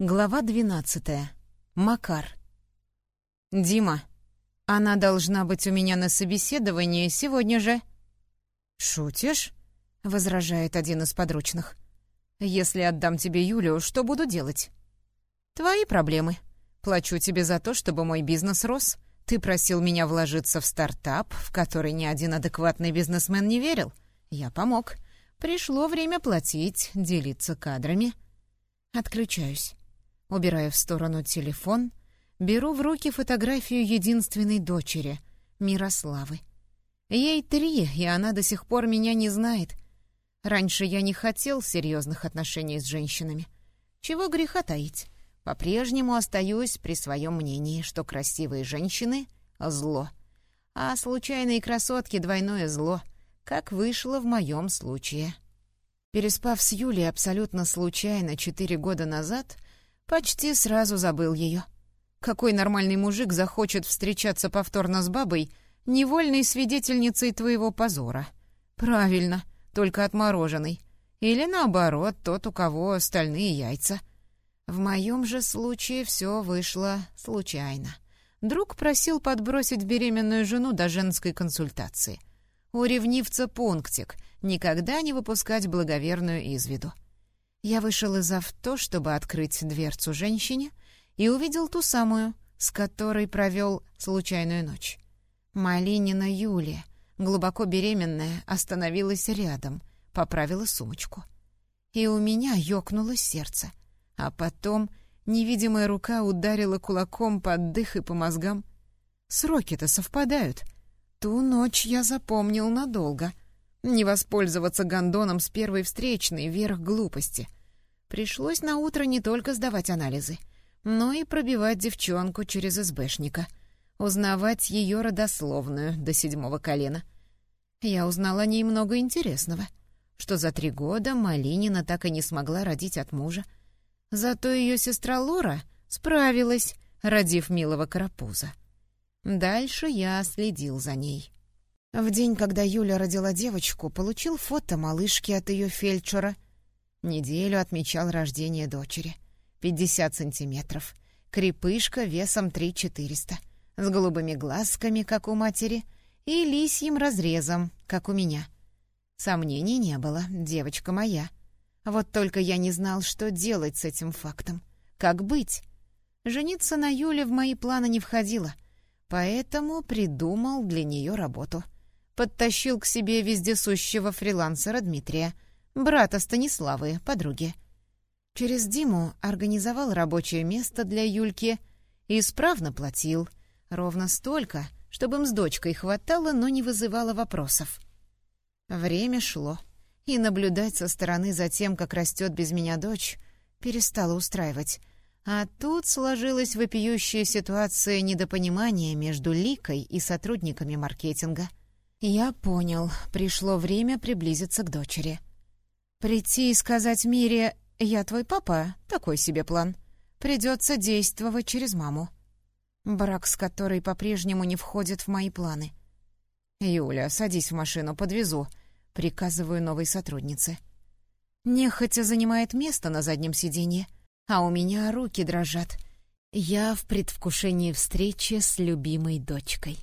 Глава двенадцатая. Макар. «Дима, она должна быть у меня на собеседовании сегодня же». «Шутишь?» — возражает один из подручных. «Если отдам тебе Юлю, что буду делать?» «Твои проблемы. Плачу тебе за то, чтобы мой бизнес рос. Ты просил меня вложиться в стартап, в который ни один адекватный бизнесмен не верил. Я помог. Пришло время платить, делиться кадрами». Отключаюсь. Убираю в сторону телефон, беру в руки фотографию единственной дочери, Мирославы. Ей три, и она до сих пор меня не знает. Раньше я не хотел серьезных отношений с женщинами. Чего греха таить. По-прежнему остаюсь при своем мнении, что красивые женщины — зло. А случайные красотки — двойное зло, как вышло в моем случае. Переспав с Юлей абсолютно случайно четыре года назад — Почти сразу забыл ее. Какой нормальный мужик захочет встречаться повторно с бабой, невольной свидетельницей твоего позора? Правильно, только отмороженный. Или наоборот, тот, у кого остальные яйца. В моем же случае все вышло случайно. Друг просил подбросить беременную жену до женской консультации. У ревнивца пунктик — никогда не выпускать благоверную из виду. Я вышел из авто, чтобы открыть дверцу женщине, и увидел ту самую, с которой провел случайную ночь. Малинина Юлия, глубоко беременная, остановилась рядом, поправила сумочку. И у меня ёкнуло сердце, а потом невидимая рука ударила кулаком под дых и по мозгам. Сроки-то совпадают. Ту ночь я запомнил надолго — не воспользоваться гондоном с первой встречной — верх глупости. Пришлось на утро не только сдавать анализы, но и пробивать девчонку через СБшника, узнавать ее родословную до седьмого колена. Я узнала о ней много интересного, что за три года Малинина так и не смогла родить от мужа. Зато ее сестра Лора справилась, родив милого карапуза. Дальше я следил за ней. В день, когда Юля родила девочку, получил фото малышки от ее фельдшера. Неделю отмечал рождение дочери. 50 сантиметров. Крепышка весом 3-400. С голубыми глазками, как у матери, и лисьим разрезом, как у меня. Сомнений не было, девочка моя. Вот только я не знал, что делать с этим фактом. Как быть? Жениться на Юле в мои планы не входило, поэтому придумал для нее работу — подтащил к себе вездесущего фрилансера Дмитрия, брата Станиславы, подруги. Через Диму организовал рабочее место для Юльки и исправно платил. Ровно столько, чтобы им с дочкой хватало, но не вызывало вопросов. Время шло, и наблюдать со стороны за тем, как растет без меня дочь, перестало устраивать. А тут сложилась вопиющая ситуация недопонимания между Ликой и сотрудниками маркетинга — я понял, пришло время приблизиться к дочери. Прийти и сказать Мире «Я твой папа» — такой себе план. Придется действовать через маму. Брак с которой по-прежнему не входит в мои планы. «Юля, садись в машину, подвезу», — приказываю новой сотруднице. Нехотя занимает место на заднем сиденье, а у меня руки дрожат. Я в предвкушении встречи с любимой дочкой.